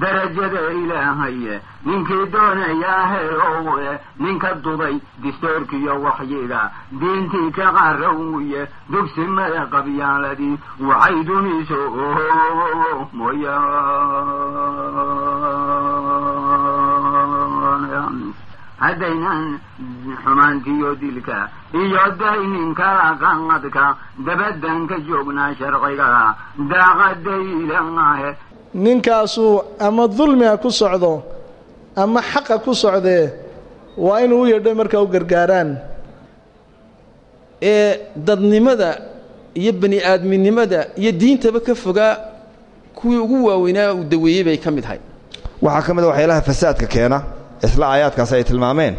darajada ilaahaye ninkii doonayaa heelowe ninka duday distoorkiyo waxyiga diintii ka qarawye dugsimada qabyaaladii waxay duniso mooyaan haddaynan xumaantiyo dilka. Iyo daynin kala qanqadka dabadan ka joognaa sharciga daaqadaylanaahe ninkaasuu ama dulmiga ku socdo ama xaqa ku socdee waa inuu u yedho markaa u gargaaraan. Ee dadnimada iyo bani aadminimada iyo diintaba ka fogaa kuwii ugu waaweynaa uu daweeyey bay ka mid ahay waxaa ka mid a waxyaalaha fasaadka keena isla aayaadkaas ay tilmaameen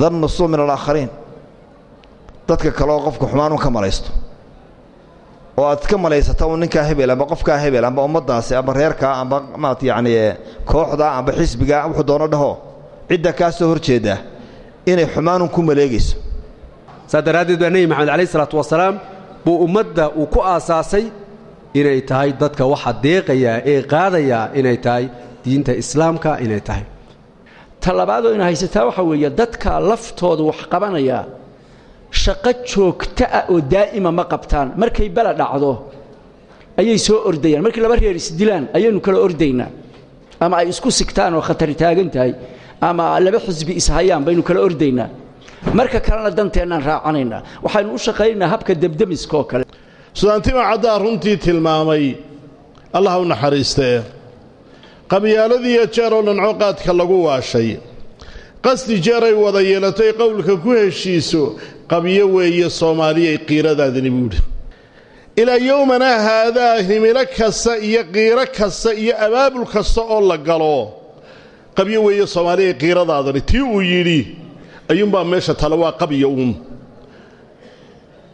dannu suu min alaakhariin dadka kale oo qofka xumaan un ka malaysto oo aad ka malaysata un ninkaa hebel amba qofkaa hebel amba ummaddaasi amba reerkaa amba maat yacni kooxda amba xisbiga wuxuu doono dhaho cidda kaa soo hor jeeda inay xumaanun ku maleegayso. Saas daraaddeed baa nebi maxamed calayh isalaatu wasalaam buu ummadda uu ku aasaasay inay tahay dadka waxa deeqayaa ee qaadayaa inay tahay diinta islaamka inay tahay. Ta labaadoo ina haysataa waxaa weeye dadka laftooda wax qabanaya shaqo joogto ah oo daa'ima ma qabtaan. Markay bala dhacdo ayay soo ordayaan. Markii laba reer isdilaan ayaynu kala ordaynaa. Ama ay isku sigtaan oo khatari taagan tahay ama laba xisbi ishayaan baynu kala ordaynaa. Marka kalena danteennaan raacanaynaa. Waxaynu u shaqaynaynaa habka debdemiska kale. Sudaantima caddaa runtii tilmaamay allah u naxariistee qabyaaladiiyo jeer oo dhanco qaadka lagu waashay. Qasdi jeeray wada yeelatay qowlka ku heshiiso qabyo weeye soomaaliyay qiiradaadani buudhi ilaa yowmanaa haadaa himilo kasta iyo qiiro kasta iyo abaabul kasta oo la galo qabyo weeye soomaaliyay qiiradaadani tii uu yidhi ayuunbaa meesha tale waa qabyo uun.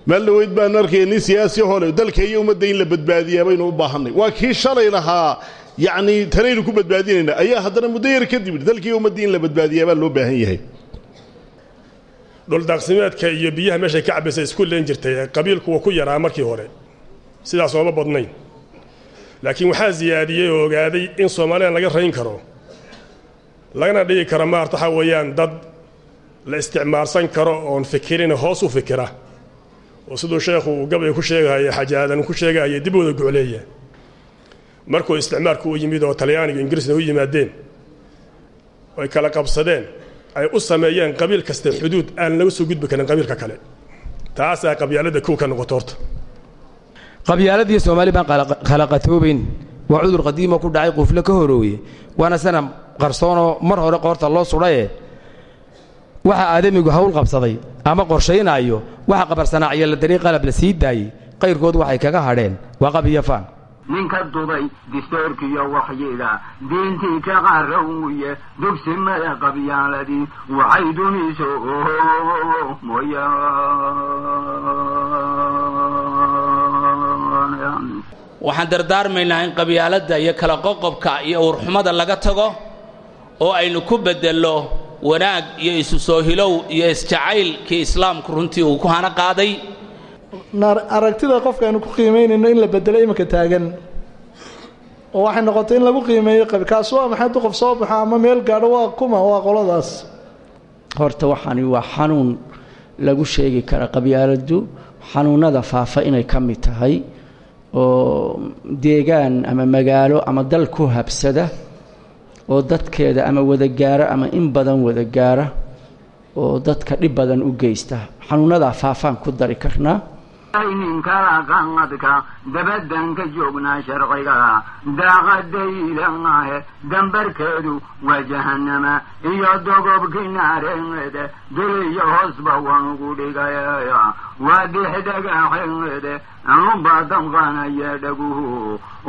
Meel dhaweyd baanu arkaya nin siyaasi hole dalka iyo ummadda in la badbaadiyaa baynu u baahannay waa kii shalay lahaa yacnii tanaynu ku badbaadinaynaa ayaa haddana muddo yar kadib dalkii ummaddii in la badbaadiyaa baa loo baahan yahay dhuldaaqsimeedka iyo biyaha meeshay ka cabbaysa isku leen jirtay qabiilku waa ku yaraa markii hore. Sidaas ooma badnayn. Laakiin waxaa siyaadiyey oo ogaaday in soomaaliyan laga rayn karo. Lagana dhigi karo maarta waxaa weeyaan dad la isticmaalsan karo oon fikirin hoos u fikira. Oo siduu sheekhu uu gabay ku sheegahaya xajaadan ku sheegahaya dib wada gocleeya markuu isticmaalku u yimid oo talyaaniga ingiriisna u yimaadeen ay kala qabsadeen ay u sameeyeen qabiil kasta xuduud aan laga soo gudbi karin qabiilka kale. Taasaa qabyaalada kow ka noqoto horta. Qabyaaladii soomaali baan khalaqatoobayn waa cudur qadiimo ku dhacay qufle ka horooye. Waana sana qarsoonoo mar hore qoorta loo sudhaye. Waxa aadamigu hawl qabsaday ama qorshaynaayo waxa qabarsanaaciyo la darii qalab la sii daayey qayrkood waxay kaga hadheen. Waa qabiyo faan ninka duday distoorkiyo waxyiga diintii ka qarawye dugsimada qabyaaladii waxay duniso mooyaan waxaan dardaarmaynaa in qabyaaladda iyo kala qoqobka iyo uurxumada laga tago oo aynu ku beddello wanaag iyo isu soo hilow iyo isjacayl kii islaamku runtii uu ku hana qaaday aragtida qofka aynu ku qiimaynayno in la bedelo iminka taagan. Oo waxay noqotay in lagu qiimeeyo qabi kaas waa maxay du qof soo baxo ama meel gaadho waa kuma waa qoladaas. Horta waxaani waa xanuun lagu sheegi kara qabyaaladdu xanuunnada faafa inay ka mid tahay oo deegaan ama magaalo ama dal ku habsada oo dadkeeda ama wada gaara ama in badan wada gaara oo dadka dhib badan u geysta. Xanuunnadaa faafaan ku dari karnaa aynin kala qanqadka dabadan ka joognaa sharciga daaqadaylanaahe dambarkeedu waa jahanama iyo dogobkii naareede duliyo hoosba wanugu dhigaya waa dixdhagaxeede anuba damqanaya dhaguhu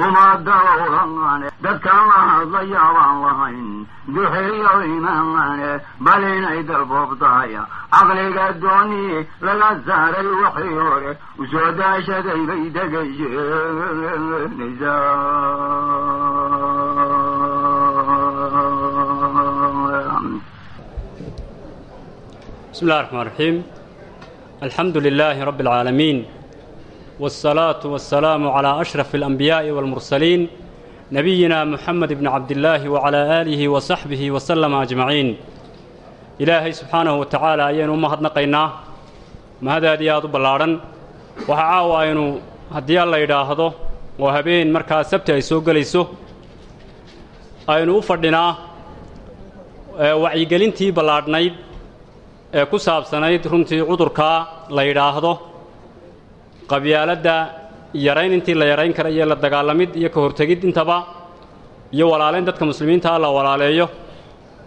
umadawrane dadkan la hadlaya baan lahayn duxiyo imaane bal inay dalboobtahay caqliga dooni laga saaray wixii hore usoo daashaday bay degayeenaysaa بسم الله الرحمن الرحيم الحمد لله رب العالمين والصلاة والسلام على أشرف الأنبياء والمرسلين نبينا محمد بن عبد الله وعلى آله وصحبه وسلم أجمعين إلهي سبحانه وتعالى أيين أمهد نقينا ما هذا دياد بلارن وحعاو أينو هدي الله يداهضو وهبين مركز سبت يسوق ليسو أينو أفردنا wacyigelintii ballaadhnayd ee ku saabsanayd runtii cudurkaa la yidhaahdo qabyaaladda yarayn intii la yarayn kara iyo la dagaalamid iyo ka hortegid intaba iyo walaalayn dadka muslimiintaa la walaaleeyo.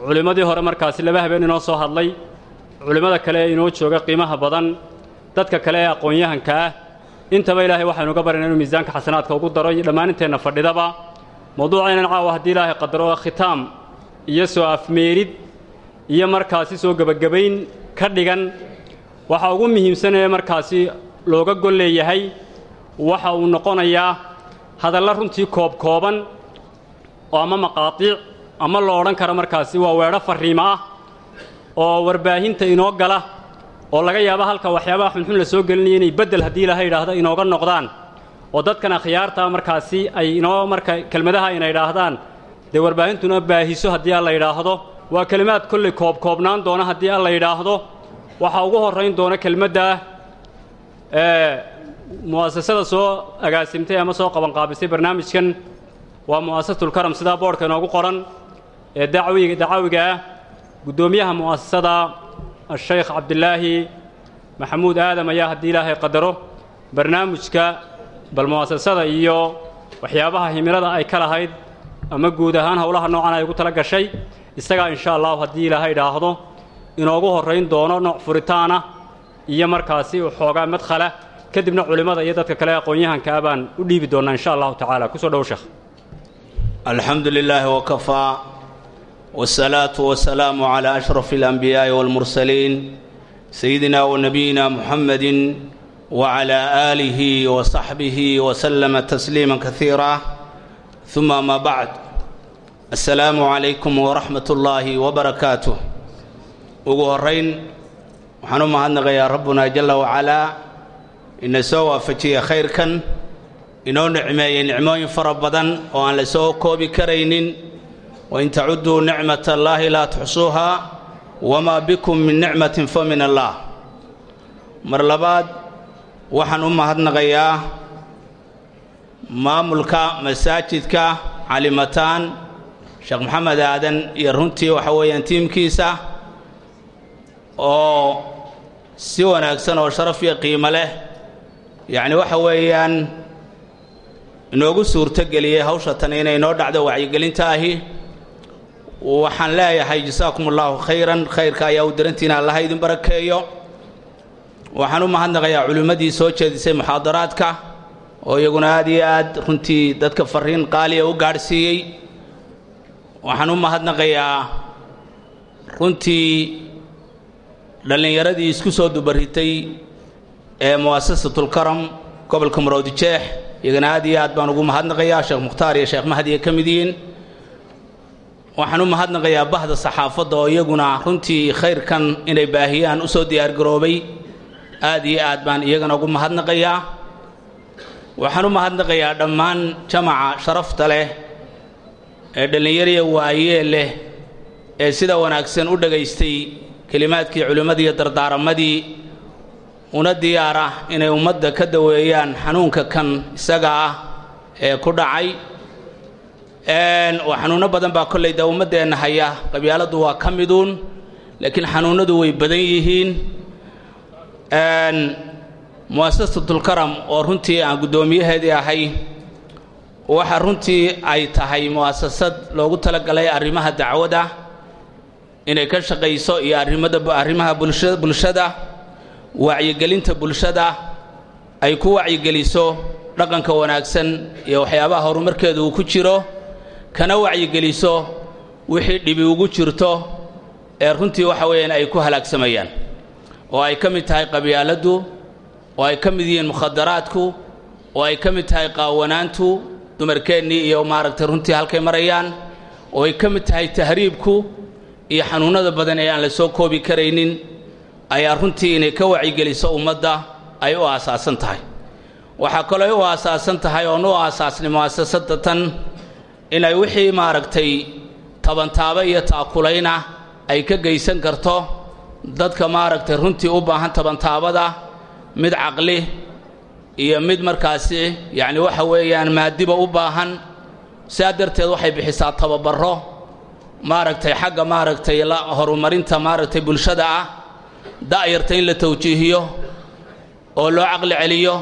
Culimmadii hore markaasi laba habeen inoo soo hadlay. Culimmada kale ee inoo jooga qiimaha badan dadka kale ee aqoon-yahanka ah. Intaba ilaahay waxaynu uga barayna inuu miisaanka xasanaadka ugu daro iyo dhammaaninteenna fadhidaba. Mawduucaynan caawa haddii ilaahay qadaro khitaam iyo soo afmeerid iyo markaasi soo gebagabayn ka dhigan waxa ugu muhiimsanee markaasi looga gol leeyahay waxa uu noqonayaa hadalla runtii koob kooban oo ama maqaadiic ama lo odhan karo markaasi waa weedho farriimo ah oo warbaahinta inoo gala oo laga yaabo halka waxyaabaha xunxun la soo gelinaya inay beddel haddii ilaha yidhaahdo inooga noqdaan oo dadkan akhyaarta markaasi ay inoo marka kelmadaha ina idhaahdaan dee warbaahintuna baahiso haddii alla yidhaahdo waa kelimaad kolley koobkoobnaan doona haddii alla yidhaahdo. Waxaa ugu horrayn doona kelmaddaa mu'asasada soo agaasimtay ama soo qabanqaabisay barnaamijkan waa mu'asasatulkaram sidaa boodhka inoogu qoran ee dacwiga dacawiga ah guddoomiyaha mu'asasada ashaykh cabdilaahi maxamuud aadam ayaa haddii ilaahay qadaro barnaamijka bal mu'asasada iyo waxyaabaha himilada ay ka lahayd ama guud ahaan howlaha noocan ay ugu tala gashay isagaa insha allahu haddii ilaahay idhaahdo inoogu horrayn doono nooc furitaana iyo markaasi xoogaa madkhala kadibna culimmada iyo dadka kale aqoon-yahanka ah baan u dhiibi doonnaa insha allahu tacaala. Kusoo dhow sheekh alxamdu lilaahi wakafaa wاsalaatu wasalaamu calaa ashrafi alanbiyaa'i wاlmursaliin sayidina wa nabiyina muxamedi wacalaa aalihi wa saxbihi wasalama tasliima kaiira uma ama bacd assalaamu calaykum waraxmat ullaahi wabarakaatuh ugu horrayn waxaan u mahadnaqayaa rabbuna jalla wacalaa ina soo waafajiya khayrkan inoo nicmeeyey nicmooyin fara badan oo aan la soo koobi karaynin. Wain tacudduu nicmat allaahi laa tuxsuuhaa wamaa bikum min nicmatin fa min allaah. Mar labaad waxaan u mahadnaqayaa maamulka masaajidka calimataan sheekh maxamed aadan iyo runtii waxa weeyaan tiimkiisa oo si wanaagsan oo sharaf iyo qiimo leh. Yacni waxa weeyaan inoogu suurtogeliyey hawsha tan inay noo dhacdo wacyigelinta ahi. Waxaan leeyahay jasaakum allahu khayran khayrka ayaa u darantiina allaha idin barakeeyo. Waxaan u mahadnaqayaa culimmadii soo jeedisay muxaadaraadka oo iyaguna aad iyo aad runtii dadka fariin qaaliya u gaadhsiiyey. Waxaan u mahadnaqayaa runtii dhallinyaradii isku soo dubaritay ee mu'asasatulkaram gobolka maroodijeex. Iyagana aad iyo aad baan ugu mahadnaqayaa sheekh mukhtaar iyo sheekh mahdi ay ka mid yihiin. Waxaan u mahadnaqayaa bahda saxaafadda oo iyaguna runtii khayrkan inay baahiyaan u soo diyaargaroobay. Aad iyo aad baan iyagana ugu mahadnaqayaa. Waxaan u mahadnaqayaa dhammaan jamaca sharafta leh ee dhallinyariya waayee leh ee sida wanaagsan u dhagaystay kelimaadkii culimmadii iyo dardaaramadii una diyaar ah inay ummadda ka daweeyaan xanuunka kan isaga ah ee ku dhacay. Xanuunno badan baa kollay dee ummaddeenna haya. Qabyaaladdu waa ka miduun laakiin xanuunnadu way badan yihiin. Mu'asasatulkaram oo runtii aan guddoomiyaheedii ahay waxa runtii ay tahay mu'asasad loogu talagalay arrimaha dacwada inay ka shaqayso iyo arrimada arrimaha bulsha bulshada wacyigelinta bulshada ay ku wacyigeliso dhaqanka wanaagsan iyo waxyaabaha horumarkeeda uu ku jiro kana wacyigeliso wixii dhibi ugu jirto ee runtii waxa weeyaan ay ku halaagsamayaan oo ay ka mid tahay qabyaaladdu oo ay ka mid yihiin mukhadaraadku oo ay ka mid tahay qaawanaantu dumarkeennii iyo maaragtay runtii halkay marayaan oo ay ka mid tahay tahriibku iyo xanuunnada badan ee aan la soo koobi karaynin ayaa runtii inay ka wacyigeliso ummadda ay u aasaasan tahay. Waxaa kaloo u aasaasan tahay oon u aasaasnay mu'asasada tan inay wixii maaragtay tabantaabo iyo taakulayna ay ka geysan karto dadka maaragtay runtii u baahan tabantaabada mid caqli iyo mid markaasi yacni waxa weeyaan maadiba u baahan. Sidaa darteed waxay bixisaa tababaro maaragtay xagga maaragtay la horumarinta maaragtay bulshada ah da'yarta in la tawjiihiyo oo loo caqli celiyo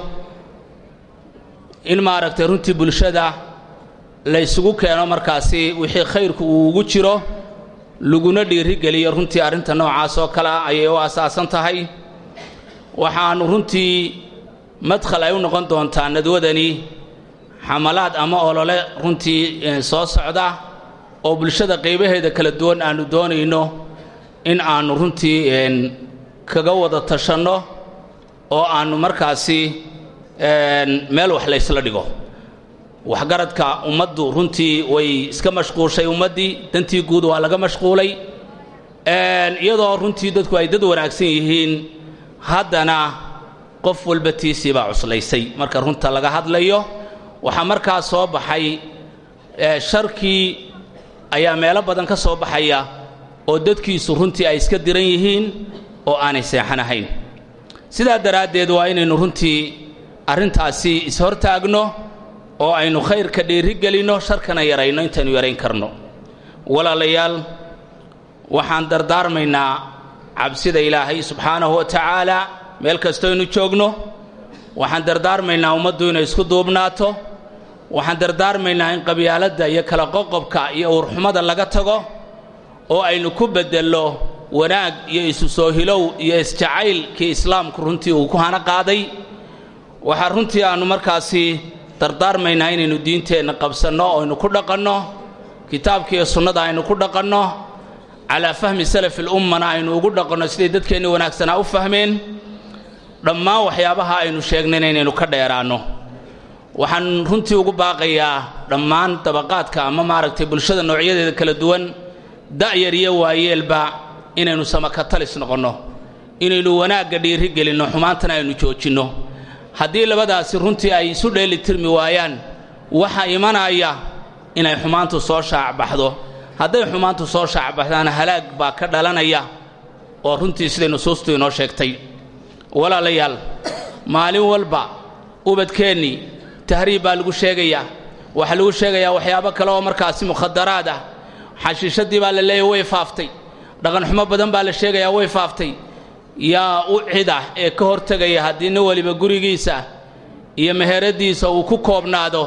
in maaragtay runtii bulshada la ysugu keeno markaasi wixii khayrku uu ugu jiro laguna dhiirigeliyo runtii arrinta noocaas oo kale ah ayay u asaasan tahay. Waxaanu runtii madkhal ay u noqon doontaa nadwadani xamalaad ama olole runtii soo socda oo bulshada qaybaheeda kala duwan aanu doonayno in aanu runtii kaga wada tashanno oo aanu markaasi meel wax laysla dhigo. Waxgaradka ummaddu runtii way iska mashquushay ummaddii dantii guud waa laga mashquulay. Iyadoo runtii dadku ay dad wanaagsan yihiin haddana qof walba tiisii baa cuslaysay marka runta laga hadlayo. Waxaa markaa soo baxay sharkii ayaa meelo badan ka soo baxaya oo dadkiisu runtii ay iska diran yihiin oo aanay seexanahayn sidaa daraaddeed waa inaynu runtii arrintaasi is-hortaagno oo aynu khayrka dhiirigelinno sharkana yarayno intaynu yarayn karno. Walaalayaal waxaan dardaarmaynaa cabsida ilaahay subxaanahu wa tacaala meel kastoynu joogno. Waxaan dardaarmaynaa ummaddu inay isku duubnaato waxaan dardaarmaynaa in qabyaaladda iyo kala qoqobka iyo uurxumada laga tago oo aynu ku beddello wanaag iyo isu soo hilow iyo isjacayl kii islaamku runtii uu ku hana qaaday. Waxaa runtii aannu markaasi dardaarmaynaa inaynu diinteenna qabsanno aynu ku dhaqanno kitaabkiiyo sunnada aynu ku dhaqanno calaa fahmi salafi lummana aynu ugu dhaqanno siday dadkeenni wanaagsanaa u fahmeen. Dhammaan waxyaabaha aynu sheegnayna inaynu ka dheeraanno waxaan runtii ugu baaqayaa dhammaan dabaqaadka ama maaragtay bulshada noocyadeeda kala duwan. Da'yar iyo waayeelba inaynu samakatalis noqonno inaynu wanaagga dhiiri gelinno xumaantana aynu joojinno. Haddii labadaasi runtii ay isu dheeli tirmi waayaan waxaa imanaya inay xumaantu soo shaacbaxdo hadday xumaantu soo shaacbaxdaana halaag baa ka dhalanaya oo runtii siday nusuustu inoo sheegtay. Walaalayaal maalin walba ubadkeennii tahriib baa lagu sheegayaa. Waxaa lagu sheegayaa waxyaabo kale oo markaasi mukhadaraad ah. Xashiishadii baa la leeyahy way faaftay. Dhaqanxumo badan baa la sheegayaa way faaftay. Yaa u cid ah ee ka hortegaya haddii nin waliba gurigiisa iyo meheradiisa uu ku koobnaado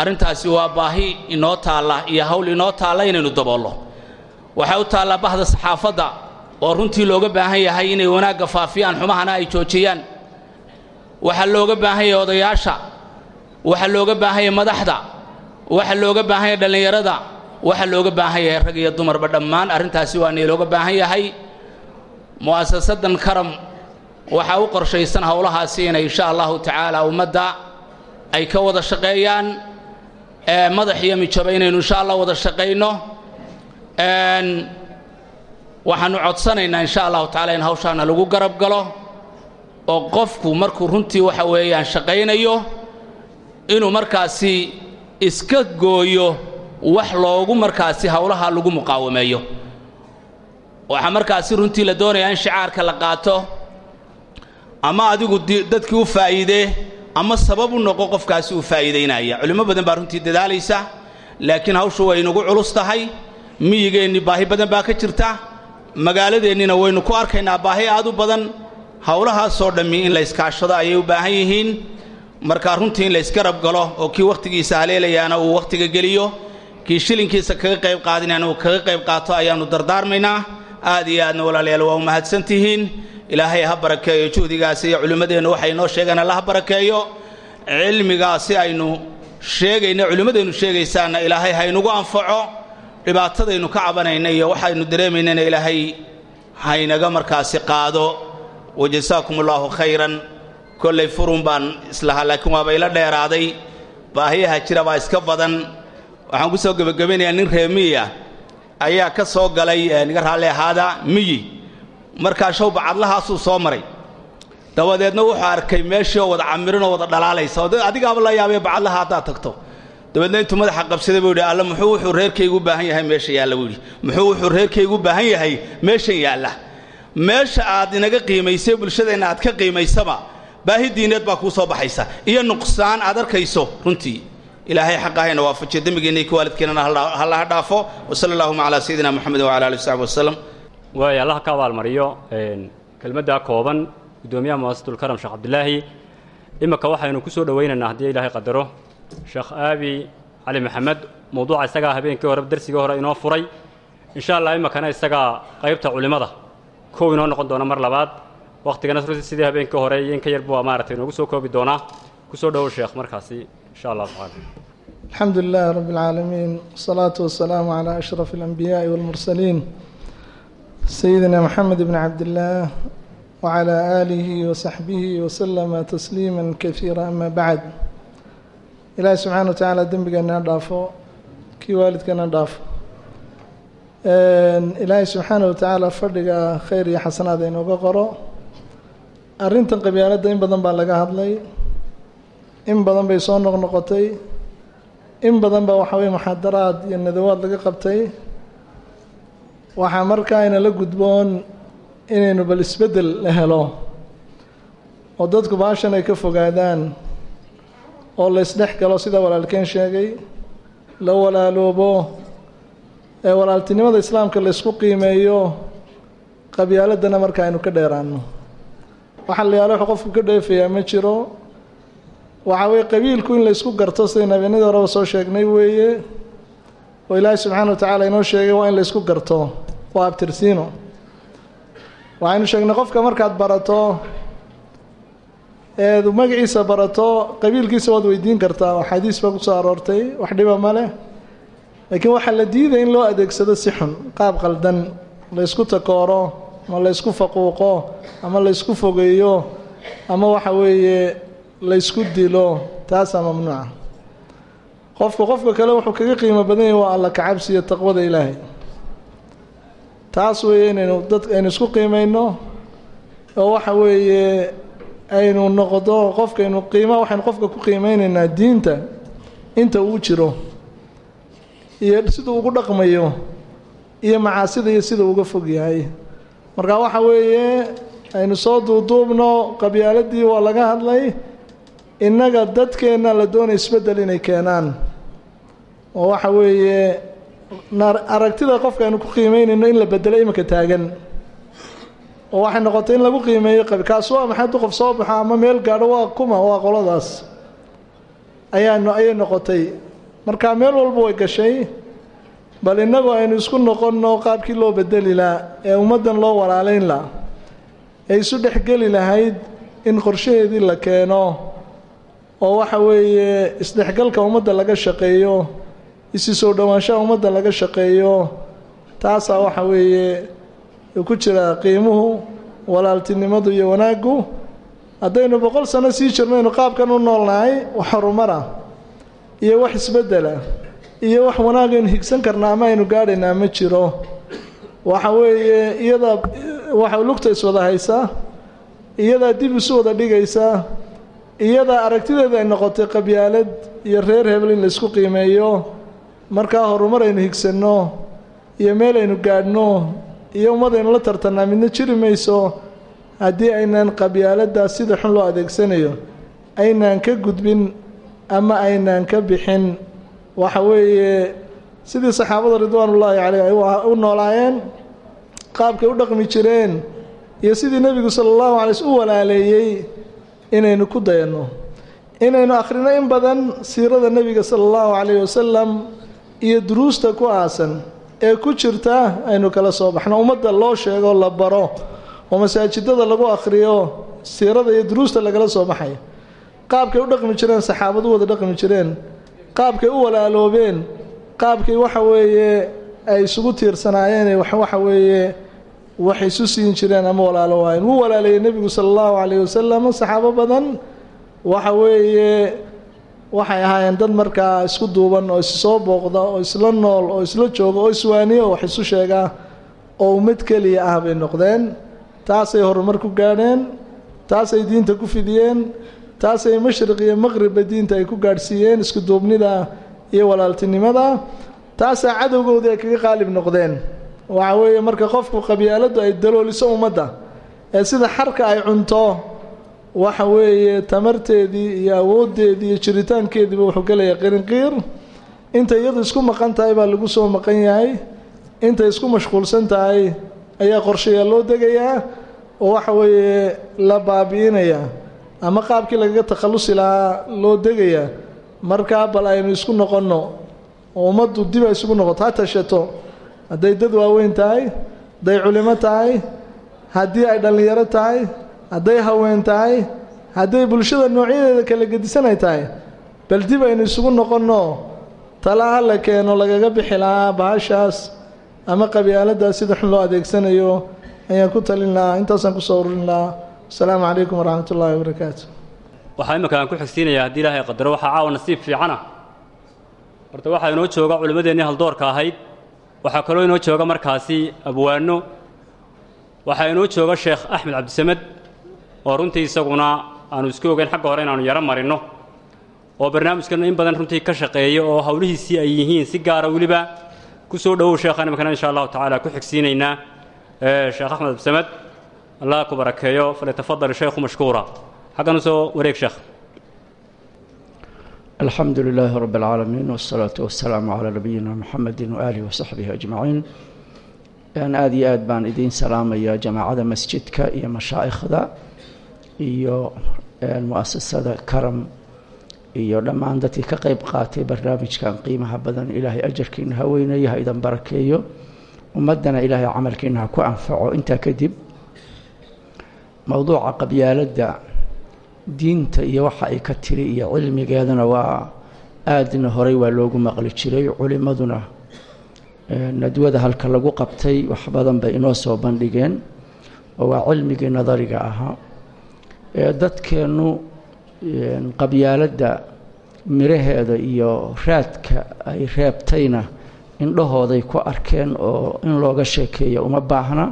arrintaasi waa baahi inoo taalla iyo hawl inoo taalla inaynu daboollo. Waxay u taallaa bahda saxaafadda oo runtii looga baahan yahay inay wanaagga faafiyaan xumahana ay joojiyaan. Waxaa looga baahan yahay odayaasha waxaa looga baahan yahay madaxda. Waxaa looga baahan yahay dhallinyarada. Waxaa looga baahan rag iyo dumarba dhammaan. Arrintaasi waa nii looga baahan yahay mu'asasadan karam. Waxaa u qorshaysan howlahaasi inay insha allahu tacaala ummadda ay ka wada shaqeeyaan. Madax iyo mijaba inaynu insha allah wada shaqayno waxaanu codsanaynaa insha allahu tacala in hawshaana lagu garab galo. Oo qofku markuu runtii waxa weeyaan shaqaynayo inuu markaasi iska gooyo wax loogu markaasi howlaha lagu muqaawameeyo. Waxaa markaasi runtii la doonayaa in shicaarka la qaato ama adigu dadkii u faa'iidee ama sabab u noqo qofkaasi uu faa'iidaynaya. Culimmo badan baa runtii dadaalaysa laakiin hawshu way nagu culus tahay miyigeenni baahi badan baa ka jirta magaaladeennina waynu ku arkaynaa baahi aad u badan. Howlahaasoo dhammi in la yskaashado ayay u baahan yihiin markaa runtii in la ysgarab galo oo kii wakhtigiisa haleelayaana uu wakhtiga geliyo kii shilinkiisa kaga qayb qaadinayana uu kaga qayb qaato ayaannu dardaarmaynaa. Aad iyo aadna walaalayaal waa u mahadsan tihiin ilaahay ha barakeeyo juhdigaasi iyo culimmadeennu waxay inoo sheegeen alla ha barakeeyo. Cilmigaasi aynu sheegayna culimmadeennu sheegaysaanna ilaahay ha anfaco. Dhibaatadaynu ka cabanayna iyo waxaynu dareemaynana ilaahay haynaga markaasi qaado. Wajasaakum allaahu khayran kollay furun baan islahaa laakiin waaba ila dheeraaday. Baahiyaha jira baa iska badan. Waxaan ku soo gebagabanayaa nin reemiya ayaa ka soo galay niga raalli ahaada miyi. Markaa shawba cadlahaasuu soo maray. Dabadeedna wuxuu arkay meeshii oo wada camirinoo wada dhalaalaysa. Oo adigaaba la yaabee bacadlaha haddaad tagto. Dabeedna intuu madaxa qabsaday buu yidhi alla muxuu wuxuu reerkaygu baahan yahay meesha yaalla? buu yidhi. Muxuu wuxuu reerkaygu baahan yahay meeshan yaalla? Meesha aad inaga qiimaysay bulshadeenna aad ka qiimaysaba baahi diineed baa kuu soo baxaysa. Iyo nuqsaan aad arkayso runtii. Ilaahay xaqahayna waafajiyo dembigeenna iyo waalidkeennana hallaha dhaafo. Wasala allahuma calaa sayidina moxamedin wacala alihi wasaxbi wasalam waaya allaha ka abaalmariyo kelmaddaa kooban guddoomiyaha mu'asasatulkaram sheekh cabdilaahi iminka waxaynu ku soo dhowaynaynaa haddii ilaahay qadaro. Sheekh aabi cali maxamed mawduuca isagaa habeenkii hore darsigii hore inoo furay. Insha allah iminkana isagaa qaybta culimmada kow inoo noqon doona mar labaad wakhtigana runtii sidii habeenkii hore iyo in ka yarba waa maaragtay inoogu soo koobi doonaa? Kusoo dhowow sheekh markaasi insha allah tacaala. Alxamdu lilah rab اlcaalamiin wsalaatu wasalaamu calaa ashraf alanbiyaai walmursaliin sayidina maxamed bni cabdillaah wacalaa aalihi wasaxbihi wasalama tasliima kahiira ama bacd. Ilaahi subxaana wa tacaala dembigeena dhaafo kii waalidkeena dhaafo. Ilaahay subxaana wa tacaala fadhiga khayr iyo xasanaad inooga qoro arrintan qabyaaladda in badan baa laga hadlay in badan bay soo noqnoqotay in badan baa waxa weye muxaadaraad iyo nadawaad laga qabtay. Waxaa markaa inala gudboon inaynu bal isbeddel la helo oo dadku baashan ay ka fogaadaan oo la isdhex galo sida walaalkeen sheegay la walaaloobo ee walaaltinimada islaamka la ysku qiimeeyo qabyaaladana marka aynu ka dheeraano waxaa la yaalla wuxuu qofku ka dheefayaa ma jiro. Waxa weye qabiilku in la ysku garto siday nabeenadii horeba soo sheegnay weeye. Oo ilaahay subxaana wa tacaala inoo sheegay waa in la ysku garto. Waa abtirsiino waxaynu sheegnay qofka markaad barato eed magaciisa barato qabiilkiisa waad weydiin kartaa. Oo xadiis baa ku soo aroortay wax dhiba ma leh. Laakiin waxaa la diidaya in loo adeegsado si xun qaab qaldan la ysku takooro ama la ysku faquuqo ama la ysku fogeeyo ama waxa weeye la ysku dilo taasaa mamnuuca. Qofku qofka kale wuxuu kaga qiimo badan yahay waa alla kacabsi iyo taqwada ilaahay. Taas weeye inaynu dad aynu isku qiimayno oo waxa weeye aynu noqdo qofkaynu qiima waxaynu qofka ku qiimeynaynaa diinta inta uu jiro iyo siduu ugu dhaqmayo iyo macaasida iyo siduu uga fog yahay marka waxa weeye aynu soo duuduubno qabyaaladii waa laga hadlay innaga dadkeenna la doonaya isbeddel inay keenaan. Oo waxa weeye aragtida qofka aynu ku qiimeynayno in la bedelo iminka taagan. Oo waxay noqotay in lagu qiimeeyo kaas waa maxay hadduu qof soo baxo ama meel gaadho waa kuma waa qoladaas. Ayaa ayay noqotay. Marka meel walba way gashay bal innagu aynu isku noqonno qaabkii loo bedeli laha ee ummaddan loo walaalayn laha ee isu dhexgeli lahayd in qorshaheedii la keeno oo waxa weeye isdhexgalka ummadda laga shaqeeyo isi soo dhowaanshaha ummadda laga shaqeeyo taasaa waxa weeye ku jira qiimuhu walaaltinimadu iyo wanaaggu. Haddaynu boqol sano sii jirnaynu qaabkan u noolnahay wax horumara iyo wax isbeddela iyo wax wanaagaynu higsan karnaa ama aynu gaadhaynaa ma jiro. Waxa weeye iyadaa waxa lugta iswada haysaa iyadaa dib isu wada dhigaysaa iyadaa aragtideeda ay noqotay qabyaalad iyo reer hebel in laysku qiimeeyo markaa horumar aynu higsanno iyo meel aynu gaadhno iyo ummadaynu la tartannaa midna jiri mayso haddii aynaan qabyaaladdaas sida xun loo adeegsanayo aynaan ka gudbin ama aynaan ka bixin waxa weeye sidii saxaabada ridwaanullaahi caleyh ay u noolaayeen qaabkay u dhaqmi jireen iyo sidii nebigu sala allahu alay u walaaleeyey inaynu ku dayanno inaynu akhrino in badan siirada nebiga sala allahu calayhi wasalam iyo duruusta ku aasan ee ku jirta aynu kala soo baxno. Ummadda loo sheego la baro oo masaajidada lagu akhriyo siirada iyo duruusta lagala soo baxayo. Qaabkay u dhaqmi jireen saxaabadu wada dhaqmi jireen qaabkay u walaaloobeen qaabkay waxa weeye ay isugu tiirsanaayeen waxa weeye wax isu siin jireen ama walaalo waayeen. Wuu walaaleeyey nebigu sala allahu calayhi wasalam saxaabo badan waxa weeye waxay ahaayeen dad markaa isku duuban oo issoo booqda oo isla nool oo isla jooga oo iswaaniya wax isu sheegaa oo ummad keliya ah bay noqdeen. Taasay horumar ku gaadheen taasay diinta ku fidiyeen taasay mashriq iyo maqribba diinta ay ku gaadhsiiyeen isku duubnida iyo walaaltinimada taasaa cadowgoodii ay kaga qaalib noqdeen. Waxa weeye marka qofku qabyaaladdu ay dalooliso ummadda ee sida xarka ay cunto waxa weeye tamarteedii iyo awooddeedii iyo jiritaankeediiba wuxuu gelayaa qirinqiir intay iyadu isku maqan tahay baa lagu soo maqan yahay. Intay isku mashquulsan tahay ayaa qorshayaa loo degayaa oo waxa weeye la baabi'inayaa ama qaabkii lagaga takhallusi lahaa loo degayaa markaa bal aynu isku noqonno oo ummaddu dib ay isugu noqoto ha tashato. Hadday dad waaweyn tahay hadday culimo tahay haddii ay dhallinyaro tahay hadday haween tahay hadday bulshada noocyadeeda kala gedisanay tahay bal dib aynu isugu noqonno tala ha la keeno lagaga bixi lahaa bahashaas ama qabyaaladaas sida xun loo adeegsanayo ayaan ku talin lahaa intaasaan ku soo ururin lahaa asalaamu calaykum waraxmat ullaahi wabarakaatu waxaa imika aan ku xigsiinayaa haddii ilaahay qadaro waxaa caawa nasiib fiicana. Horta waxaa inoo jooga culimmadeennii haldoorka ahayd waxaa kaloo inoo jooga markaasi abwaano waxaa inoo jooga sheekh axmed cabdisamed oo runtii isaguna aanu isku ogeyn xagga hore inaanu yaro marinno oo barnaamijkan in badan runtii ka shaqeeya oo hawlihiisii ay yihiin si gaara weliba. Ku soo dhowow sheekhaan imikana insha allahu tacaala ku xigsiinaynaa sheekh axmed cabdisamed allah ku barakeeyo falyatafadal shaykhu mashkuura xaggan usoo wareeg sheekh الحمد لله رب العالمين والصلاة والسلام على نبينا محمد وآله وصحبه أجمعين أن آدي آد بان إدين سلام يا جماعة مسجدك يا مشايخ ذا يا المؤسسة كرم iyo dhammaan dadkii ka qayb qaatay barnaamijkan qiimaha badan ilaahay ajarkiina ha weynayo ha idan barakeeyo ummaddana ilaahay camalkiina ha ku anfaco intaa kadib mowduuca qabyaaladda diinta iyo waxa ay ka tiri iyo cilmigeedana waa aadna horey waa loogu maqli jiray culimmaduna. Nadwada halka lagu qabtay wax badan bay inoo soo bandhigeen oo waa cilmigii nadariga ahaa. Dadkeennu qabyaaladda miraheeda iyo raadka ay reebtayna indhahooday ku arkeen oo in looga sheekeeyo uma baahna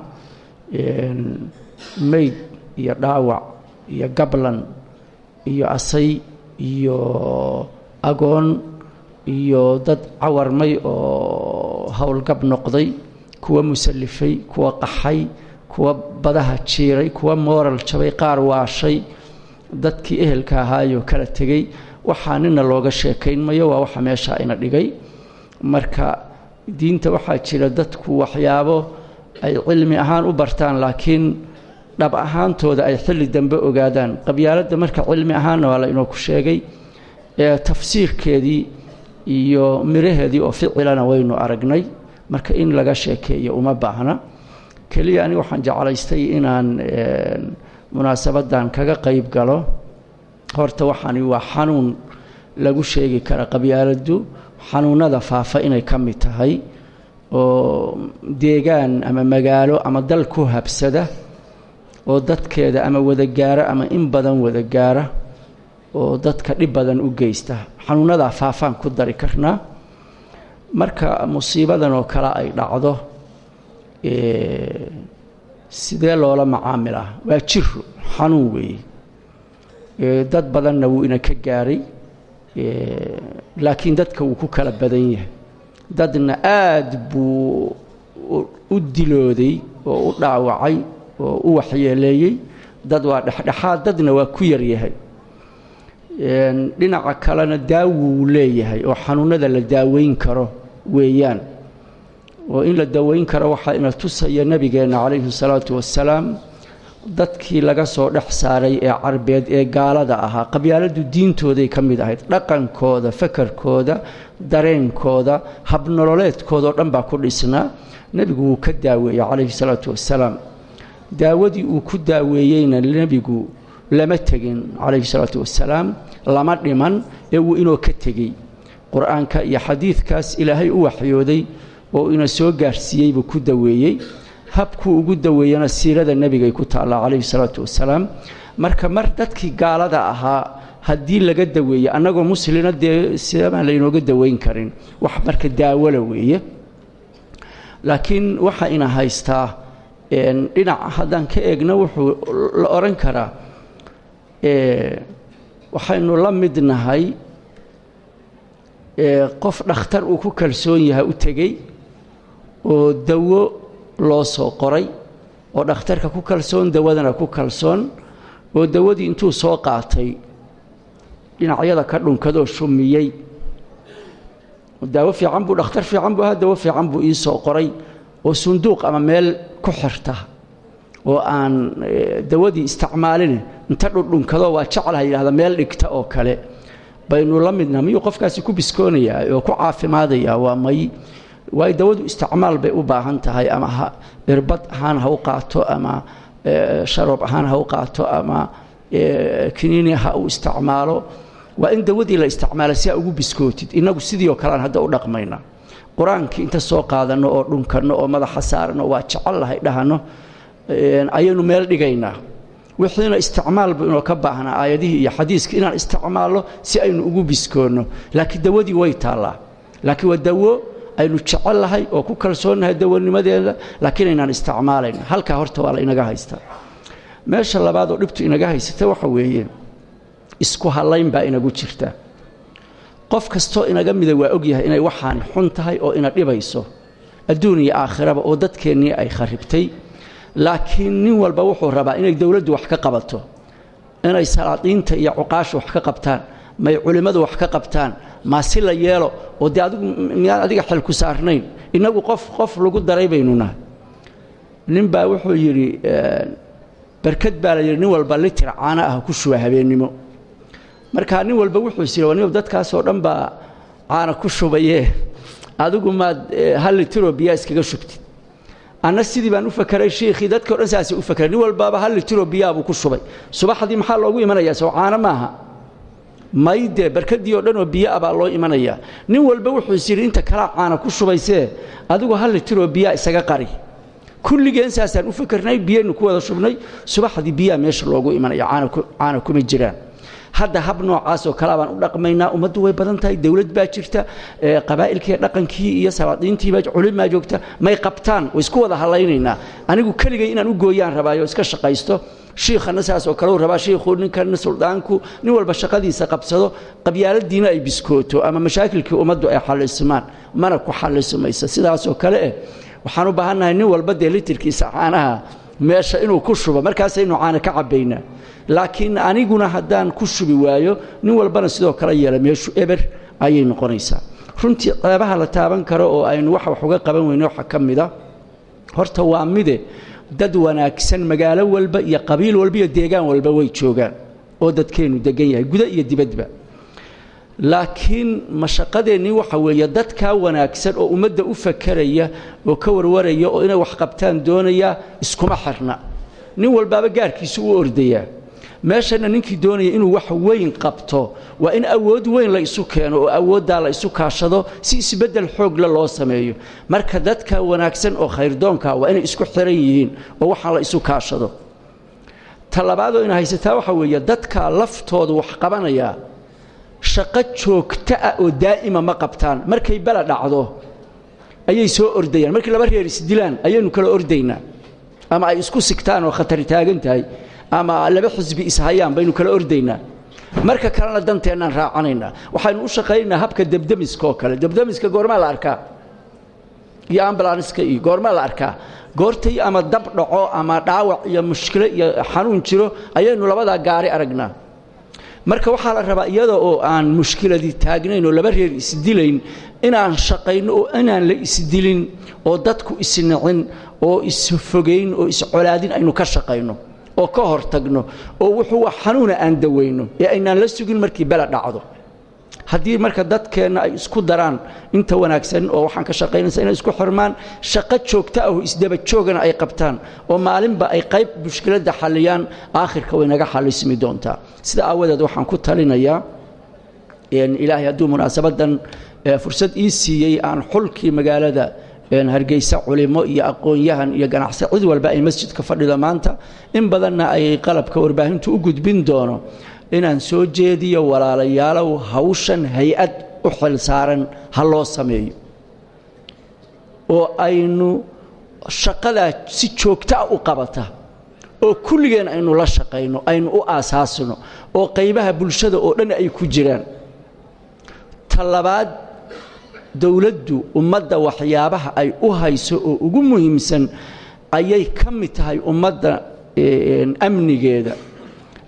meyd iyo dhaawac iyo gablan iyo asay iyo agoon iyo dad cawarmay oo howlgab noqday kuwa musallifay kuwa qaxay kuwa badaha jiiray kuwa mooral jabay qaar waashay dadkii ehelka ahaayoo kala tegey waxaa nina looga sheekayn mayo waa waxa meesha ina dhigay. Marka diinta waxaa jira dadku waxyaabo ay cilmi ahaan u bartaan laakiin dhab ahaantooda ay xilli dambe ogaadaan. Qabyaaladda marka cilmi ahaanna waa la inoo ku sheegay ee tafsiirkeedii iyo miraheedii oo ficilana waynu aragnay. Marka in laga sheekeeyo uma baahna. Keliya aniga waxaan jeclaystay inaan munaasabadan kaga qayb galo. Horta waxaani waa xanuun lagu sheegi kara qabyaaladdu. Xanuunada faafa inay ka mid tahay oo deegaan ama magaalo ama dal ku habsada oo dadkeeda ama wada gaara ama in badan wada gaara oo dadka dhib badan u geysta. Xanuunadaa faafaan ku dari karnaa marka musiibadan oo kale ay dhacdo sidee loola macaamilaa waa jiro xanuun weeye dad badanna wuu ina ka gaaray laakiin dadka wuu ku kala badan yahay. Dadna aada buu u dilooday oo u dhaawacay oo u waxyeeleeyey dad waa dhexdhexaad dadna waa ku yaryahay dhinaca kalena daawo wuu leeyahay oo xanuunada la daaweyn karo weeyaan. Oo in la daweyn karo waxaa ina tusaya nebigeenna calayhi salaatu wassalaam dadkii laga soo dhex saaray ee carbeed ee gaalada ahaa qabyaaladdu diintooday ka mid ahayd dhaqankooda fakarkooda dareenkooda habnololeedkooda oo dhan baa ku dhisnaa. Nebigu wuu ka daaweeyey calayhi salaatu wassalaam daawadii uu ku daaweeyeyna nebigu lama tegin calayhi salaatu wassalaam lama dhiman ee wuu inoo ka tegey qur'aanka iyo xadiidkaas ilaahay u waxyooday oo ina soo gaarsiiyey buu ku daweeyey habkuu ugu daweeyana siirada nebigay ku taallaa calayhi salaatu wasalaam marka mar dadkii gaalada ahaa haddii laga daweeye annagoo muslina dee sidabaan laynooga daweyn karin wax marka daawala weeye laakiin waxa ina haystaa dhinaca haddaan ka eegno wuxuu la odhan karaa waxaynu la mid nahay qof dhakhtar uu ku kalsoon yahay u tegey oo dawo loo soo qoray oo dhakhtarka ku kalsoon dawadana ku kalsoon oo dawadii intuu soo qaatay dhinacyada ka dhunkadoo shumiyey. Daawo fiican buu dhakhtar fiican buu ahaa dawo fiican buu ii soo qoray oo sunduuq ama meel ku xirta oo aan dawadii isticmaalin inta dhundhunkado waa jeclaha yidhahda meel dhigta oo kale. Baynu la midna miyuu qofkaasi ku biskoonayaa oo ku caafimaadayaa? Waa may waayo dawadu isticmaal bay u baahan tahay ama irbad ahaan ha u qaato ama sharoob ahaan ha u qaato ama kiniini ha u isticmaalo. Waa in dawadii la isticmaala si aa ugu biskootid. Innagu sidii oo kalean hadda u dhaqmayna qur'aankii inta soo qaadanno oo dhunkanno oo madaxa saarno waa jecel lahay dhahanno ayaynu meel dhigaynaa. Wixiina isticmaalbu inoo ka baahnaa aayadihii iyo xadiiskii inaan isticmaalno si aynu ugu biskoonno. Laakiin dawadii way taallaa. Laakiin waa dawo aynu jecel lahay oo ku kalsoonnahay dawanimadeeda laakiin aynaan isticmaalayn. Halkaa horta waa la inaga haystaa. Meesha labaad oo dhibtu inaga haysata waxa weeye isku hallayn baa inagu jirta qof kastoo inaga mida waa ogyahay inay waxaani xun tahay oo ina dhibayso adduun iyo aakhiraba oo dadkeennii ay kharibtay. Laakiin nin walba wuxuu rabaa inay dowladdu wax ka qabato inay salaadiinta iyo cuqaasha wax ka qabtaan may culimmadu wax ka qabtaan maa si la yeelo oo dee adigu miyaan adiga xel ku saarnayn. Innagu qof qof lagu daray baynu nahay. Nin baa wuxuu yidhi barkad baa la yidhi nin walba litir caana ah ku shuba habeennimo markaa nin walba wuxuu is yidhi dadkaasoo dhan baa caana ku shubayee. Adigu maad hal litiroo biyaa iskaga shubtid. Anna sidii baan u fakeray shiikhii dadkao dhan saasay u fakeray nin walbaaba hal litiroo biyaabuu ku shubay. Subaxdii maxaa loogu imanayaa? Soo caano maaha maydee barkadii oo dhan oo biyo ah baa loo imanayaa. Nin walba wuxuu is yidhi inta kalaa caana ku shubaysee adigu hal litiroo biyaa isaga qari. Kulligeen saasaan u fakarnay biyaynu ku wada shubnay. Subaxdii biyaa meesha loogu imanaya caana kuma jiraan hadda hab noocaas oo kale baan u dhaqmaynaa. Ummaddu way badan tahay dowlad baa jirta qabaa'ilkii dhaqankii iyo salaadiintiiba culimaa joogta. May qabtaan way isku wada halaynaynaa anigu keligay inaan u gooyaan rabaayo iska shaqaysto. Shiikhana saas oo kale u rabaa shiikhu ninkan suldaanku nin walba shaqadiisa qabsado. Qabyaaladiina ay biskooto ama mashaakilkii ummaddu ay xallismaan mana ku xallismaysa sidaasoo kale eh waxaan u baahannahay nin walba dee caanaha meesha inuu ku shubo. Markaasaynu caana ka cabbaynaa laakiin aniguna haddaan ku shubi waayo nin walbana sidoo kale yeela meeshu eber ayay noqonaysaa. Runtii ceebaha la taaban karo oo aynu wax wax uga qaban weyne waxa ka mida horta waa mide dad wanaagsan magaalo walba iyo qabiil walba iyo deegaan walba way joogaan oo dadkeennu degan yahay guda iyo dibadba. Laakiin mashaqadeennii waxa weeye dadkaa wanaagsan oo ummadda u fakeraya oo ka warwaraya oo inay wax qabtaan doonaya iskuma xirna. Nin walbaaba gaarkiisu u ordayaa meeshana ninkii doonaya inuu wax weyn qabto waa in awood weyn la isu keeno oo awooddaa la isu kaashado si isbeddel xoogla loo sameeyo. Marka dadka wanaagsan oo khayrdoonka waa inay isku xiran yihiin oo waxaan la isu kaashado. Ta labaadoo ina haysataa waxa weeye dadka laftoodu wax qabanayaa shaqo joogto ah oo daa'ima ma qabtaan. Markay bala dhacdo ayay soo ordayaan. Markii laba reer isdilaan ayaynu kala ordaynaa. Ama ay isku sigtaan oo khatari taagan tahay ama laba xisbi ishayaan baynu kala ordaynaa. Marka kalena danteennaan raacanaynaa. Waxaynu u shaqaynaynaa habka debdemiska oo kale. Debdemiska goormaa la arkaa. Iyo ambulanska iyo goormaa la arkaa. Goortay ama dab dhaco ama dhaawac iyo mushkilo iyo xanuun jiro ayaynu labadaa gaari aragnaa. Marka waxaa la rabaa iyada oo aan mushkiladii taagnayn oo laba reer isdilayn inaan shaqayno oo inaan la isdilin oo dadku isnicin oo isfogayn oo iscolaadin aynu ka shaqayno oo ka hortagno oo wuxuu xanuuna aan daweyno ee aynaan la sugin markii bela dhacdo. Haddii marka dadkeenna ay isku daraan inta wanaagsan oo waxaan ka shaqaynaysa inay isku xirmaan shaqo joogto ah oo isdaba joogana ay qabtaan oo maalinba ay qayb mushkiladda xalliyaan aakhirka way naga xallismi doontaa. Sida aawadeed waxaan ku talinayaa ilaahay hadduu munaasabadan fursad ii siiyey aan xulkii magaalada hargeysa culimo iyo aqoon-yahan iyo ganacsi cid walba ay masjidka fadhido maanta. In badanna ay qalabka warbaahintu u gudbin doono inaan soo jeediyo walaalayaalow hawshan hay'ad u xil saaran ha loo sameeyo. Oo aynu shaqadaa si joogtaa u qabata oo kulligeen aynu la shaqayno aynu u aasaasino oo qaybaha bulshada oo dhan ay ku jiraan. Ta ta labaad dowladdu ummadda waxyaabaha ay u hayso oo ugu muhiimsan ayay ka mid tahay ummadda amnigeeda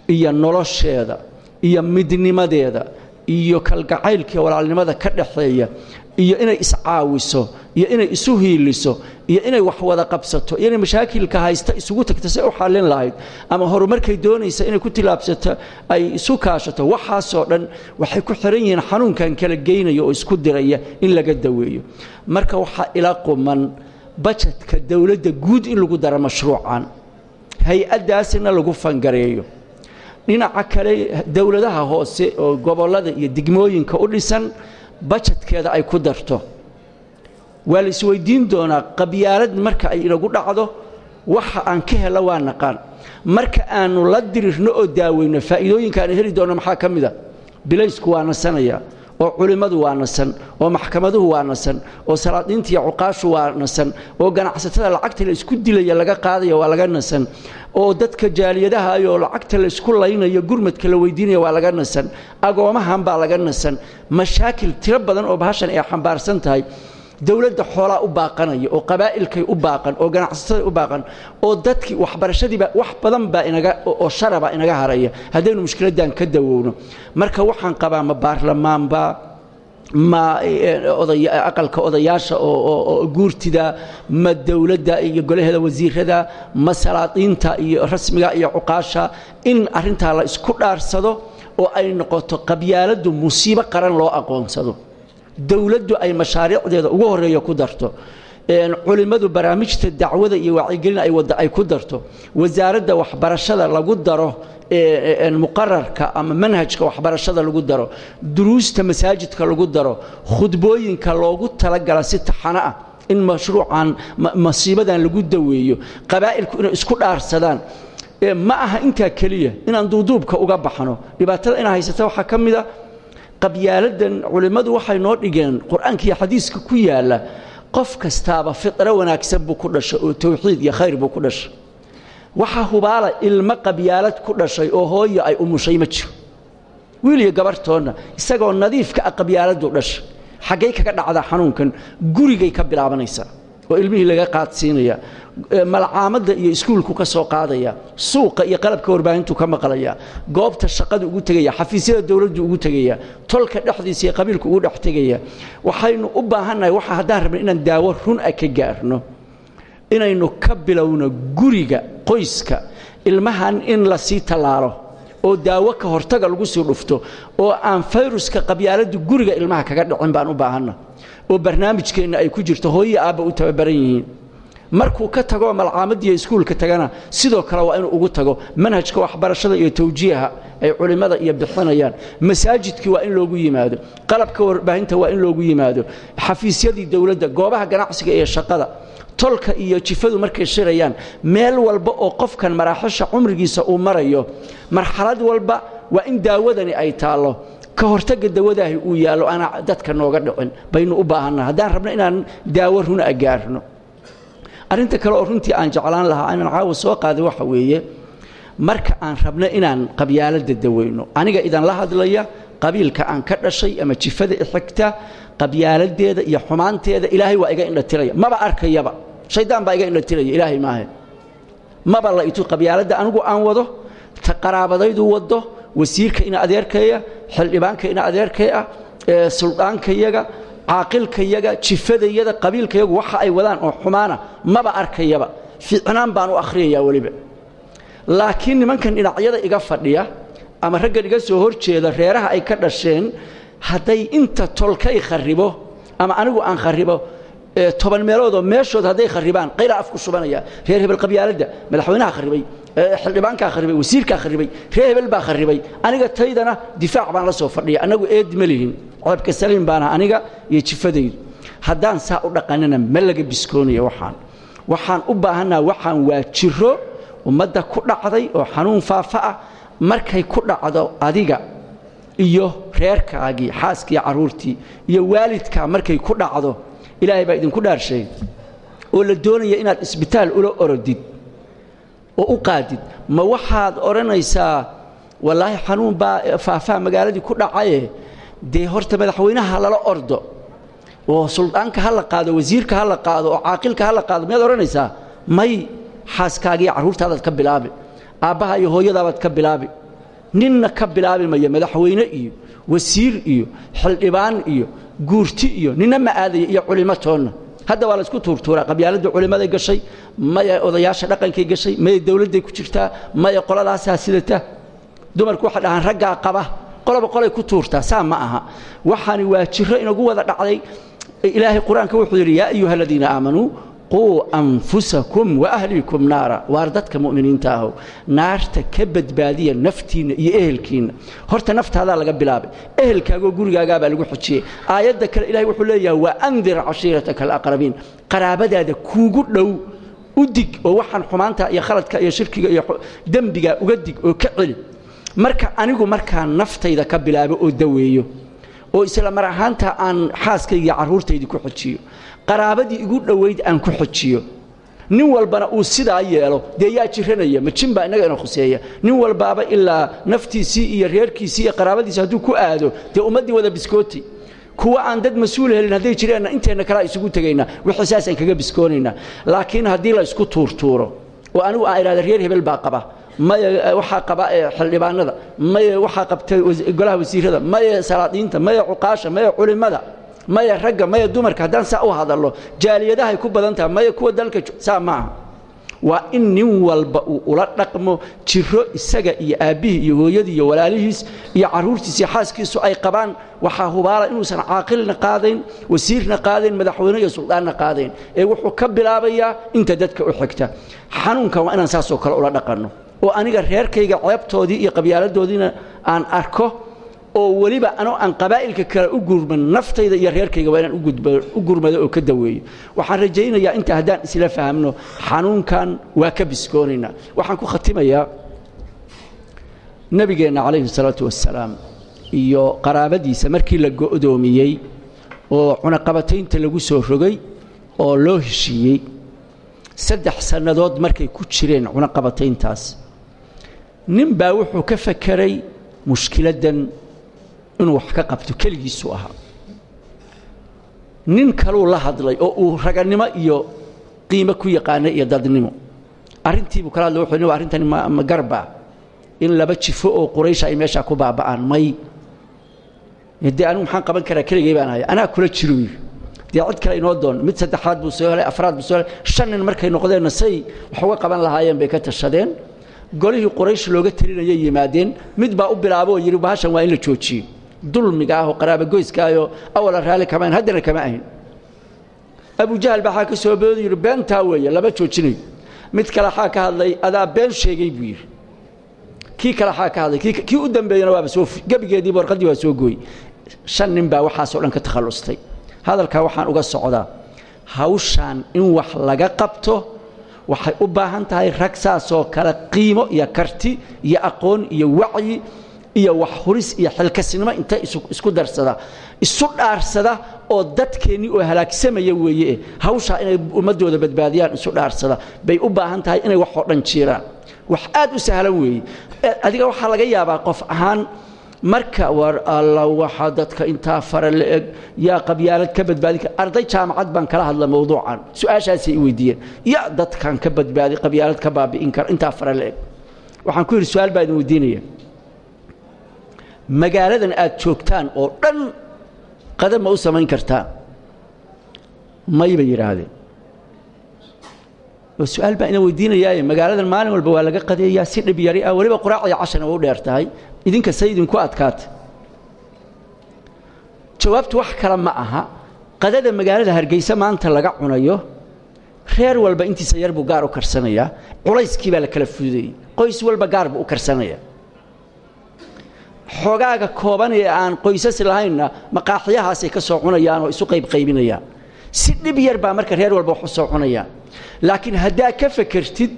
iyo nolosheeda iyo midnimadeeda iyo kalgacaylkii walaalnimada ka dhaxeeya iyo inay iscaawiso iyo inay isu hiiliso iyo inay wax wada qabsato iyo inay mashaakilka haysta isugu tagto si u xallin lahayd ama horumarkay doonaysa inay ku tilaabsato ay isu kaashato waxaasoo dhan waxay ku xiran yihiin xanuunkan kala geynaya oo isku diraya in laga daweeyo. Marka waxaa ila quman bajetka dowladda guud in lagu daro mashruucan hay'addaasina lagu fangareeyo. Dhinaca kale dowladaha hoose oo gobollada iyo degmooyinka u dhisan bajetkeeda ay ku darto. Waa la isweydiin doonaa qabyaalad marka ay inagu dhacdo waxa aan ka helo waa naqaan. Marka aanu la dirirno oo daaweyno faa'iidooyinka aan heli doonno maxaa ka mid a? Bilaysku waa nasanaya oo culimmadu waa nasan oo maxkamaduhu waa nasan oo salaadiinta iyo cuqaashu waa nasan oo ganacsatada lacagta la isku dilaya laga qaadaya waa laga nasan oo dadka jaaliyadaha ayoo lacagta la isku laynayo gurmadka la weydiinaya waa laga nasan agoomahan baa laga nasan mashaakil tiro badan oo bahashan ay xambaarsan tahay dowladda xoolaa u baaqanaya oo qabaa'ilkay u baaqan oo ganacsatada u baaqan oo dadkii waxbarashadiiba wax badan baa inaga oo sharaba inaga haraya. Haddaynu mushkiladdan ka dawowno. Marka waxaan qabaa ma baarlamaanba ma aqalka odayaasha oo guurtida ma dowladda iyo golaheeda wasiirada ma salaadiinta iyo rasmiga iyo cuqaasha in arintaa la isku dhaarsado oo ay noqoto qabyaaladdu musiibo qaran loo aqoonsado dowladdu ay mashaariicdeeda ugu horreeya ku darto. Culimmadu barnaamijta dacwada iyo wacyigelin ay ku darto. Wasaaradda waxbarashada lagu daro muqararka ama manhajka waxbarashada lagu daro. Duruusta masaajidka lagu daro. Khudbooyinka loogu talagala si taxano ah in mashruucan masiibadan lagu daweeyo. Qabaa'ilku inay isku dhaarsadaan. Ma aha intaa keliya inaan duuduubka uga baxno. Dhibaatada ina haysata waxaa ka mid a qabyaaladan culimmadu waxay noo dhigeen qur'aanka iyo xadiiska ku yaalla qof kastaaba fidro wanaagsan buu ku dhashay oo towxiid iyo khayr buu ku dhashay. Waxaa hubaala ilmo qabyaalad ku dhashay oo hooyo ay umushay ma jiro. Wiil iyo gabarhtoonna isagoo nadiifka ah qabyaaladu dhashay. Xaggay kaga dhacdaa xanuunkan gurigay ka bilaabanaysaa oo ilmihii laga qaadsiinaya malcaamadda iyo iskuulku ka soo qaadaya suuqa iyo qalabka warbaahintu ka maqlaya goobta shaqadu ugu tegaya xafiisyada dowladdu ugu tegaya tolka dhexdiisa iyo qabiilku ugu dhex tegaya waxaynu u baahannahay waxa haddaan rabna inaan daawo run ka gaarno inaynu ka bilowno guriga qoyska ilmahan in la sii tallaalo oo daawo ka hortaga lagu sii dhufto oo aan fayruska qabyaaladdu guriga ilmaha kaga dhicin baan u baahanna oo barnaamijkeenna ay ku jirto hooyo aabba u tababaran yihiin. Markuu ka tago malcaamaddiiyo iskuulka tagana sidoo kale waa inuu ugu tago manhajka waxbarashada iyo tawjiiha ay culimmada iyo bixinayaan. Masaajidkii waa in loogu yimaado qalabka warbaahinta waa in loogu yimaado xafiisyadii dowladda goobaha ganacsiga iyo shaqada. Tolka iyo jifadu markay shirayaan meel walba oo qofkan maraaxisha cumrigiisa uu marayo marxalad walba waa in daawadani ay taallo ka hortagga dawadaahi uu yaallo aanaa dadka nooga dhicin baynu u baahannaha haddaan rabno inaan daawo runa gaarno arrinta kale oo runtii aan jeclaan lahaa inaan caawa soo qaaday waxa weeye marka aan rabno inaan qabyaaladda daweyno aniga idan la hadlaya qabiilka aan ka dhashay ama jifada ixigta qabyaaladeeda iyo xumaanteeda ilaahay waa iga indhatiraya maba arkayaba. Shaydaan baa iga indhatiraya ilaahay maahe. Maba la itu qabyaaladda anigu aan wado ta qaraabadaydu wado wasiirka ina adeerkaya xildhibaanka ina adeerkay ah suldhaankayaga caaqilkayaga jifadayada qabiilkayagu waxa ay wadaan oo xumaana maba arkayaba. Fiicnaan baan u akhriyayaa weliba. Laakiin nimankan dhinacyada iga fadhiya ama raggan iga soo horjeeda reeraha ay ka dhasheen hadday inta tolkay kharibo ama anigu aan kharibo toban meeloodoo meeshood hadday kharibaan qayla afku shubanaya reer hebel qabyaaladda madaxweynaha kharibay xildhibaankaa kharibay wasiirkaa kharibay reer hebel baa kharibay aniga taydana difaac baan la soo fadhiya annagu eed ma lihin codabka saliim baana aniga iyo jifadaydu haddaan saa u dhaqanina ma laga biskoonaya waxaan. Waxaan u baahannaha waxaan waa jiro ummadda ku dhacday oo xanuun faafa ah markay ku dhacdo adiga iyo reerkaagii xaaskii carruurtii iyo waalidkaa markay ku dhacdo ilaahay baa idinku dhaarshay oo la doonaya inaad isbitaal ula orodid oo u qaadid. Ma waxaad odhanaysaa wallaahi xanuun baa faafaa magaaladii ku dhacaye. Dee horta madaxweynaha lala ordo. Oo suldaanka ha la qaado wasiirka ha la qaado oo caaqilka ha la qaado miyaad odhanaysaa may xaaskaaga iyo carruurtaadaad ka bilaabi aabbaha iyo hooyadaabaad ka bilaabi. Ninna ka bilaabi maya madaxweyne iyo wasiir iyo xildhibaan iyo guurti iyo ninna ma aadaya iyo culimo toonna. Hadda waa la isku tuurtuuraa. Qabyaaladda culimmaday gashay maya odayaasha dhaqankay gashay maya dawladday ku jirtaa maya qoladaasaa sidata. Dumarku waxay dhahaan raggaa qaba qoloba qolay ku tuurtaa. Saa ma aha. Waxaani waa jiro inagu wada dhacday. Ilaahay qur'aanka wuxuu yidhi yaa ayuha aladiina aamanuu quu anfusakum waahliikum naara waar dadka mu'miniinta ahow naarta ka badbaadiya naftiinna iyo ehelkiinna horta naftaadaa laga bilaabay ehelkaagoo gurigaagaabaa lagu xojiyey aayadda kale ilahay wuxuu leeyahay waandir cashiirataka alaqrabiin qaraabadaada kuugu dhow u dig oo waxaan xumaanta iyo khaladka iyo shirkiga iyo dembiga uga dig oo ka celi marka anigu markaa naftayda ka bilaabo oo daweeyo oo isla mar ahaanta aan xaaskayga carruurtaydii ku xojiyo qaraabadii igu dhowayd aan ku xojiyo nin walbana uu sidaa yeelo dee yaa ma jin baa innaga ina khuseeya. Nin walbaaba ilaa naftiisii iyo reerkiisii iyo qaraabadiisi hadduu ku aado dee ummaddii wada biskooti. Kuwa aan dad mas'uul helin hadday jireenna inteenna kalea isugu tegaynaa wixii saasaan kaga biskoonaynaa laakiin haddii la isku tuurtuuro oo anigu aan idhahda reer hebel baa qaba. Maya waxaa qaba xildhibaanada. Maya waxaa qabta golaha wasiirada. Maya salaadiinta. Maya cuqaasha. Maya culimmada maya ragga maya dumarka haddaan saa u hadallo jaaliyadahay ku badan taha maya kuwa dalka saa ma aha. Waa in nin walba uu ula dhaqmo jiro isaga iyo aabbihii iyo hooyadii iyo walaalihiis iyo carruurtiis xaaskiisu ay qabaan. Waxaa hubaala inuusan caaqilna qaadayn wasiirna qaadayn madaxweyne iyo suldaanna qaadayn. Ee wuxuu ka bilaabayaa inta dadka u xigta. Xanuunkan waa inaan saasoo kale ula dhaqanno. Oo aniga reerkayga ceebtoodii iyo qabyaaladoodiina aan arko oo weliba anoo aan qabaa'ilka kale u gurman naftayda iyo reerkayga waa inaan u gurmado oo ka daweeyo. Waxaan rajaynayaa inta haddaan isla fahamno xanuunkan waa ka biskoonaynaa. Waxaan ku khatimayaa nebigeenna calayhi salaatu wassalaam iyo qaraabadiisa markii la go'doomiyey oo cunaqabataynta lagu soo rogay oo loo heshiiyey. Saddex sannadood markay ku jireen cunaqabatayntaas. Nin baa wuxuu ka fakeray mushkiladdan inuu wax ka qabto keligiisuu ahaa. Nin kaluu la hadlay oo uu raganimo iyo qiimo ku yaqaanay iyo dadnimo. Arrintiibuu kala hadlay wuxuu wa arrintani ma garba. In laba jifo oo quraysha ay meeshaa ku baaba'aan may. Dee anigu maxaan qaban karaa keligay baan haya anaa kula yidhi dee cid kale inoo doon mid saddexaad buu soo helay afraad buu soo helay shan nin markay noqdeenna say wax uga qaban lahaayeen bay ka tashadeen. Golihii quraysh looga talinayay yimaadeen mid baa u bilaabo oo yidhi bahashan waa in la joojiyo dulmiga ah oo qaraabagoyska ahoo awala raalli kama ahin haddana kama ahin abujahal baa ka soo boodu yidhi weeye lama joojinayo mid kale xaa ka hadlay adaa been sheegay buu yidhi. Kii kale xaa ka hadlay kii u dambeeyana waaba soo gebigeediiba warqaddii waa soo gooy shan nin baa waxaasoo dhan ka takhallustay hadalkaa waxaan uga socdaa hawshaan in wax laga qabto waxay u baahan tahay rag saasoo kale qiimo iyo karti iyo aqoon iyo wacyi iyo wax huris iyo xilkasnimo inta isku darsada. Isu dhaarsada oo dadkeennii oo halaagsamaya weeye. Hawshaa inay ummaddooda badbaadiyaan isu dhaarsada. Bay u baahan tahay inay waxoo dhan jiiraan. Wax aad u sahlan weeye. Adiga waxaa laga yaabaa qof ahaan marka war alla waxa dadka intaa fara la eg. Yaa qabyaalad ka badbaadin kara arday jaamacad baan kala hadla mawduucan. Su'aashaasay i weydiiyeen. Yaa dadkan ka badbaadi qabyaalad ka baabi'in kara intaa fara la eg. Waxaan ku yidhi su'aal baa idin weydiinaya magaaladan aad joogtaan oo dhan qadar ma u samayn kartaan may bay yidhaahdeen. Oo su'aal baan idin weydiinayaaye magaaladan maalin walba waa laga qadeeyaa si dhib yari ah weliba quraacdii cashana waa u dheer tahay idinka say idinku adkaata jawaabtu wax kale ma aha. Qadada magaalada hargeysa maanta laga cunayo reer walba intiisa yar buu gaar u karsanayaa culayskii baa la kala fududeeyey qoys walba gaar buu u karsanaya xoogaaga kooban ee aan qoysas lahaynna maqaaxiyahaasay ka soo cunayaan oo isu qaybqaybinayaan si dhib yar baa marka reer walba wax u soo cunayaan. Laakiin haddaa ka fakertid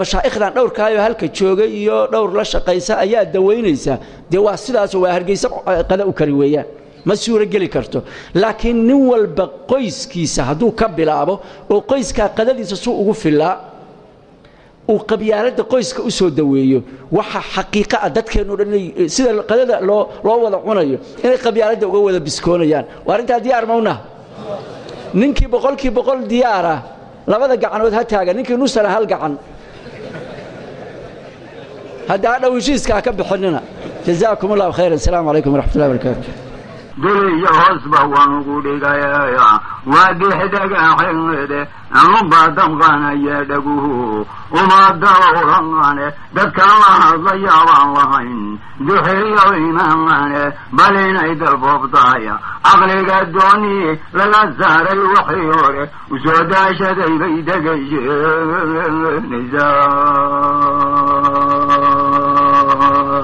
mashaa'ikhdan dhowrkaayoo halka joogay iyo dhowr la shaqaysa ayaa dawaynaysa dee waa sidaasoo waa hargeysa qada u kari weeyaan. Ma suuro geli karto. Laakiin nin walba qoyskiisa hadduu ka bilaabo oo qoyskaa qadadiisa suu ugu filaa uu qabyaaladda qoyska u soo daweeyo waxa xaqiiqa ah dadkeennu dhan inay sida qadada loo loo wada cunayo inay qabyaaladda uga wada biskoonayaan. Waa arrintaa diyaar mawna ninkii boqolkii boqol diyaara labada gacanood ha taaga ninkii nusana hal gacan. Hadda hadhow heshiiska ha ka bixinina jazaakum allahu khayran. Asalaamu calaykum waraxmat ullahi barakaatu duliyo hoosba waan ugu dhigaya waa dixdhagaxeede anuba damqanaya dhaguhu uma dawrane dadka la hadlaya baan lahayn duxiyo imaamane bal inay dalboobtaya caqliga dooni laga saaray waxii hore u soo daashaday bay degayeenaysaa